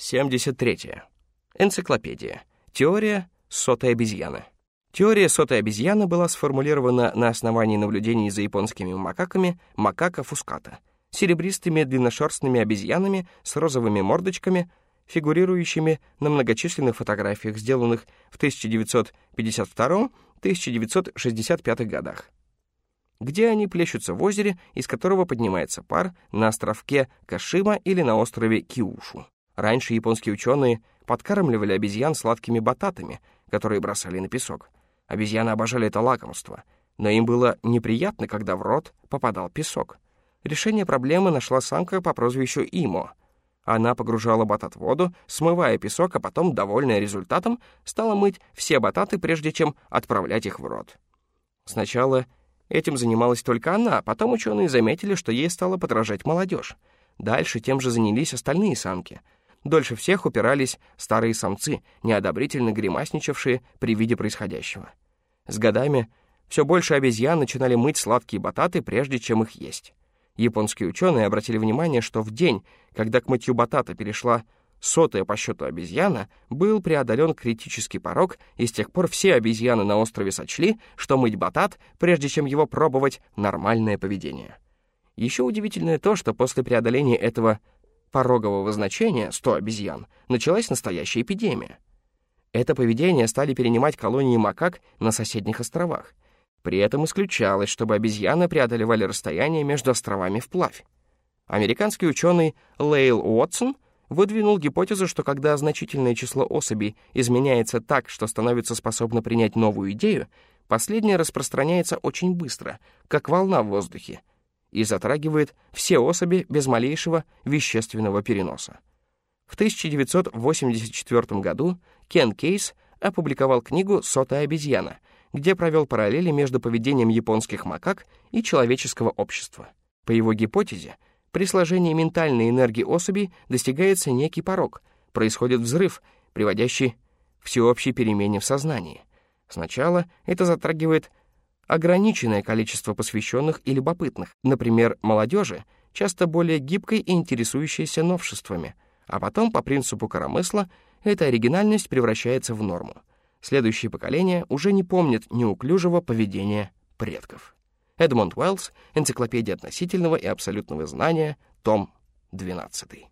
73. Энциклопедия. Теория сотой обезьяны. Теория сотой обезьяны была сформулирована на основании наблюдений за японскими макаками макака фуската, серебристыми длинношерстными обезьянами с розовыми мордочками, фигурирующими на многочисленных фотографиях, сделанных в 1952-1965 годах где они плещутся в озере, из которого поднимается пар на островке Кашима или на острове Киушу. Раньше японские ученые подкармливали обезьян сладкими бататами, которые бросали на песок. Обезьяны обожали это лакомство, но им было неприятно, когда в рот попадал песок. Решение проблемы нашла самка по прозвищу Имо. Она погружала батат в воду, смывая песок, а потом, довольная результатом, стала мыть все бататы, прежде чем отправлять их в рот. Сначала этим занималась только она, а потом ученые заметили, что ей стала подражать молодежь. Дальше тем же занялись остальные самки — Дольше всех упирались старые самцы, неодобрительно гримасничавшие при виде происходящего. С годами все больше обезьян начинали мыть сладкие бататы, прежде чем их есть. Японские ученые обратили внимание, что в день, когда к мытью батата перешла сотая по счету обезьяна, был преодолен критический порог, и с тех пор все обезьяны на острове сочли, что мыть батат, прежде чем его пробовать, нормальное поведение. Еще удивительное то, что после преодоления этого порогового значения 100 обезьян началась настоящая эпидемия. Это поведение стали перенимать колонии макак на соседних островах. При этом исключалось, чтобы обезьяны преодолевали расстояние между островами вплавь. Американский ученый Лейл Уотсон выдвинул гипотезу, что когда значительное число особей изменяется так, что становится способно принять новую идею, последняя распространяется очень быстро, как волна в воздухе, и затрагивает все особи без малейшего вещественного переноса. В 1984 году Кен Кейс опубликовал книгу «Сотая обезьяна», где провел параллели между поведением японских макак и человеческого общества. По его гипотезе, при сложении ментальной энергии особей достигается некий порог, происходит взрыв, приводящий к всеобщей перемене в сознании. Сначала это затрагивает ограниченное количество посвященных и любопытных, например, молодежи, часто более гибкой и интересующейся новшествами, а потом, по принципу коромысла, эта оригинальность превращается в норму. Следующие поколения уже не помнят неуклюжего поведения предков. Эдмонд Уэллс, «Энциклопедия относительного и абсолютного знания», том 12.